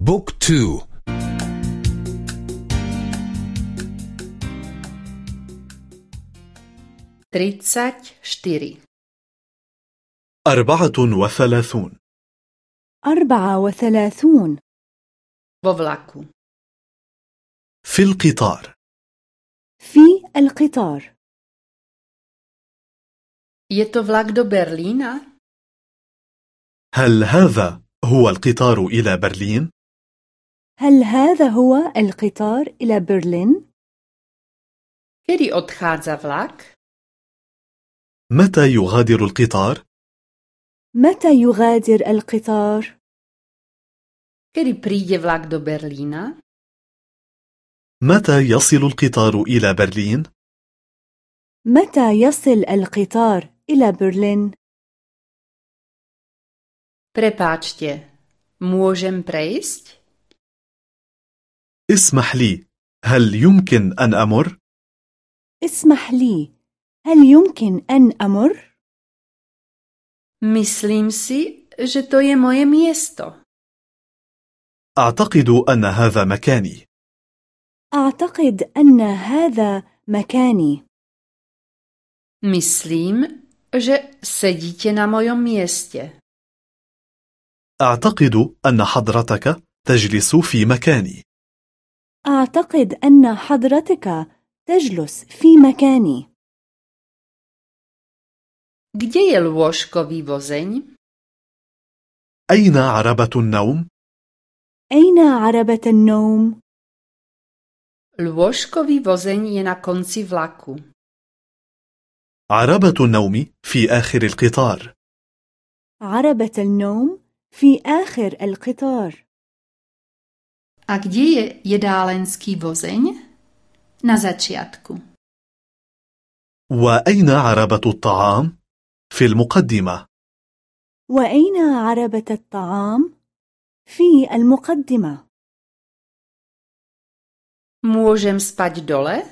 book two. Tridsaťštyri. أربعة وثلاثون. أربعة وثلاثون. Vo vlaku. في القطار. في القطار. To vlak do Berlína? هل هذا هو القطار إلى برلين؟ هل هذا هو القطار إلى برلين؟ Kedy odchádza vlak? متى يغادر القطار؟ متى يغادر القطار؟ Kedy príde vlak do Berlína? متى يصل القطار إلى برلين؟ متى يصل القطار إلى برلين؟ Prepáčte, môžem prejsť? اسمح لي هل يمكن أن أمر؟ اسمح لي هل يمكن أن أمر؟ Myslím si, že to je moje. أعتقد أن هذا مكاني أعتقد أن هذا مكاني Myslím, že sedíte na mojom mieste. أعتقد أن حضرتك تجلس في مكاني أعتقد أن حضرتك تجلس في مكاني Kde je lôžkový vozeň? أين عربة النوم؟ أين عربة النوم؟ Lôžkový vozeň je na konci vlaku. عربة النوم في آخر القطار عربة النوم في آخر القطار A kde je jedálenský vozeň? Na začiatku. وأين عربة الطعام؟ في المقدمة وأين عربة الطعام؟ في المقدمة Môžem spať dole?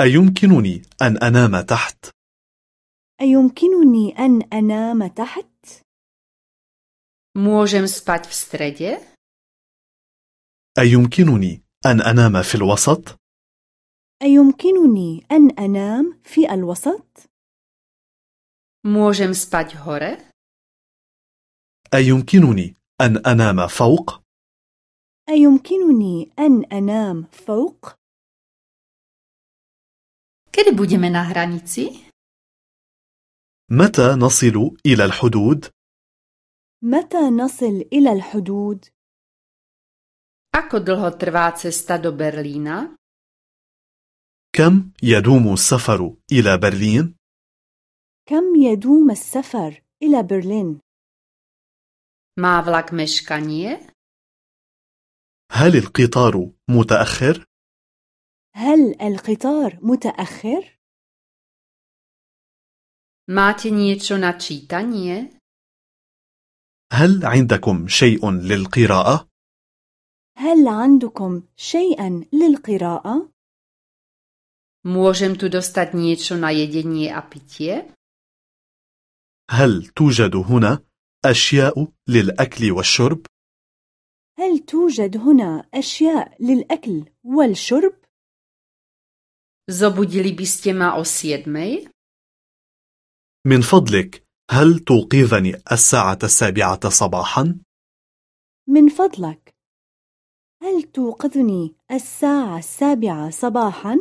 أيمكنني أن أنام تحت؟ أيمكنني أن أنام تحت؟ Môžem spať v strede? أيمكنني أن أنام في الوسط؟ أيمكنني أن أنام في الوسط؟ Môžem spať hore? أيمكنني أن أنام فوق؟ أيمكنني أن أنام فوق؟ Kedy budeme na hranici? متى نصل إلى الحدود؟ متى نصل إلى الحدود؟ Ako dlho trvá cesta do Berlína? كم يدوم السفر إلى برلين؟ كم يدوم السفر إلى برلين؟ Má vlak meškanie? هل القطار متأخر؟ هل القطار متأخر؟ Máte niečo na čítanie? هل عندكم شيء للقراءة؟ هل عندكم شيئا للقراءة؟ Môžem tu dostať niečo na jedenie a pitie? هل توجد هنا أشياء للأكل والشرب؟ هل توجد هنا أشياء للأكل والشرب؟ Zobudili by ste ma o siedmej? من فضلك هل توقظني الساعة السابعة صباحا؟ من فضلك هل توقظني الساعة السابعة صباحاً؟